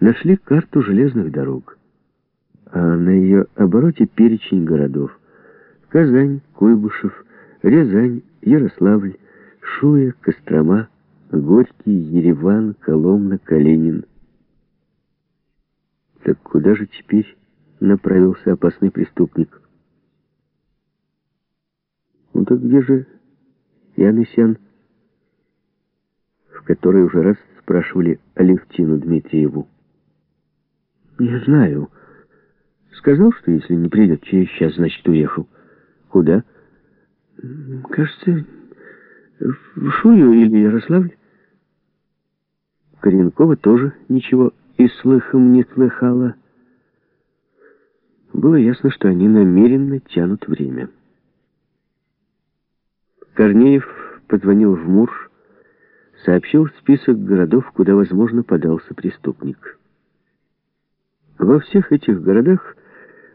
нашли карту железных дорог, а на ее обороте перечень городов. Казань, Куйбышев, Рязань, Ярославль, Шуя, Кострома, Горький, Ереван, Коломна, Калинин. Так куда же теперь направился опасный преступник? Ну так где же Янысян, в который уже раз спрашивали Алевтину Дмитриеву? Не знаю. Сказал, что если не придет через час, значит уехал. Куда? Кажется, в Шую или Ярославль. Коренкова тоже ничего и слыхом не слыхала. Было ясно, что они намеренно тянут время. Корнеев позвонил в Мурш, сообщил список городов, куда, возможно, подался преступник. Во всех этих городах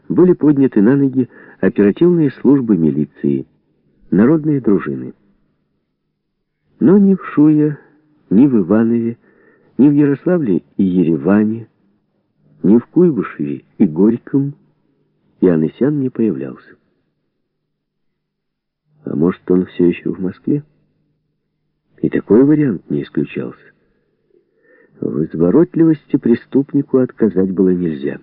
были подняты на ноги оперативные службы милиции, народные дружины. Но ни в Шуе, ни в Иванове, ни в Ярославле и Ереване, ни в Куйбышеве и Горьком Янысян не появлялся. А может, он все еще в Москве? И такой вариант не исключался. В изворотливости преступнику отказать было нельзя.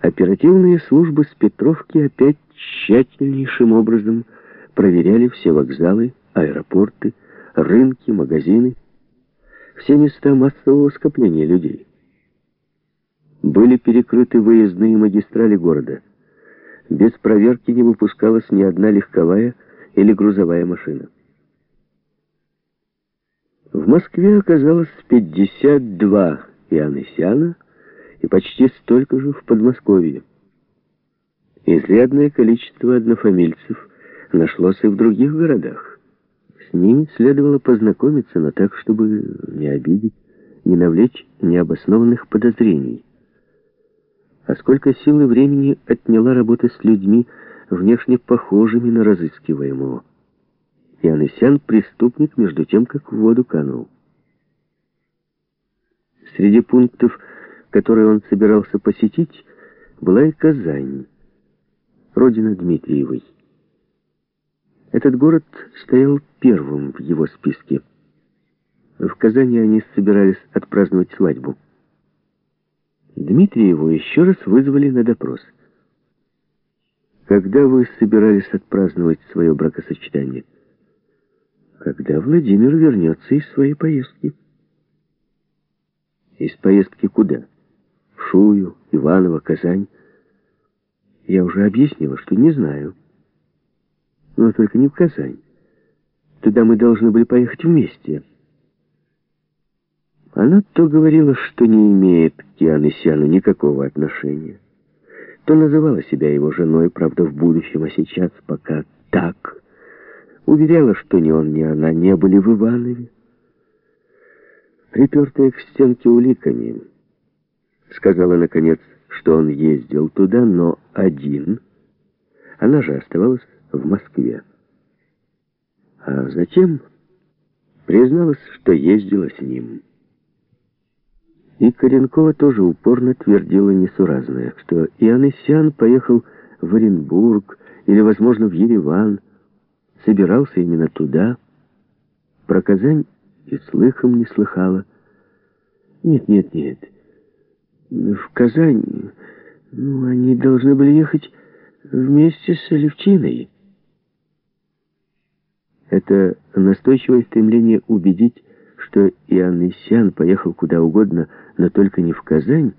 Оперативные службы с Петровки опять тщательнейшим образом проверяли все вокзалы, аэропорты, рынки, магазины, все места массового скопления людей. Были перекрыты выездные магистрали города. Без проверки не выпускалась ни одна легковая или грузовая машина. В Москве оказалось 52 Иоаннесяна и почти столько же в Подмосковье. Изрядное количество однофамильцев нашлось и в других городах. С ними следовало познакомиться, но так, чтобы не обидеть, не навлечь необоснованных подозрений. А сколько сил и времени отняла работа с людьми, внешне похожими на разыскиваемого. Анысян преступник, между тем, как в воду канул. Среди пунктов, которые он собирался посетить, была и Казань, родина Дмитриевой. Этот город стоял первым в его списке. В Казани они собирались отпраздновать свадьбу. Дмитриеву еще раз вызвали на допрос. «Когда вы собирались отпраздновать свое бракосочетание?» «Когда Владимир вернется из своей поездки». «Из поездки куда?» «В Шую, Иваново, Казань». «Я уже объяснила, что не знаю». «Но только не в Казань. Туда мы должны были поехать вместе». Она то говорила, что не имеет к Иоаннесяну никакого отношения, то называла себя его женой, правда, в будущем, а сейчас пока так. Уверяла, что ни он, ни она не были в Иванове. Припертая к стенке уликами, сказала, наконец, что он ездил туда, но один. Она же оставалась в Москве. А затем призналась, что ездила с ним. И Коренкова тоже упорно твердила несуразное, что Иоаннесян поехал в Оренбург или, возможно, в Ереван, собирался именно туда. Про Казань и слыхом не слыхала. Нет, нет, нет. В Казань, ну, они должны были ехать вместе с Алевтиной. Это настойчивое стремление убедить, что Иоаннесян поехал куда угодно, но только не в Казань,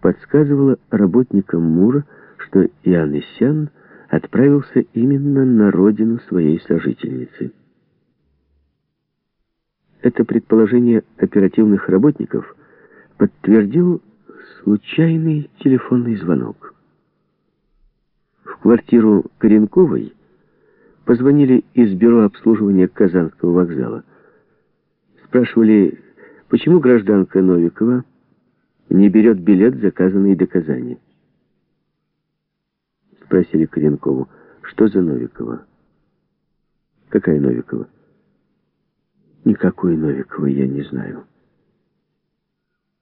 подсказывала работникам Мура, что Иоаннесян отправился именно на родину своей сожительницы. Это предположение оперативных работников подтвердил случайный телефонный звонок. В квартиру Коренковой позвонили из бюро обслуживания Казанского вокзала. Спрашивали, почему гражданка Новикова не берет билет, заказанный до Казани. Спросили Коренкову, что за Новикова? Какая Новикова? Никакой Новиковой я не знаю.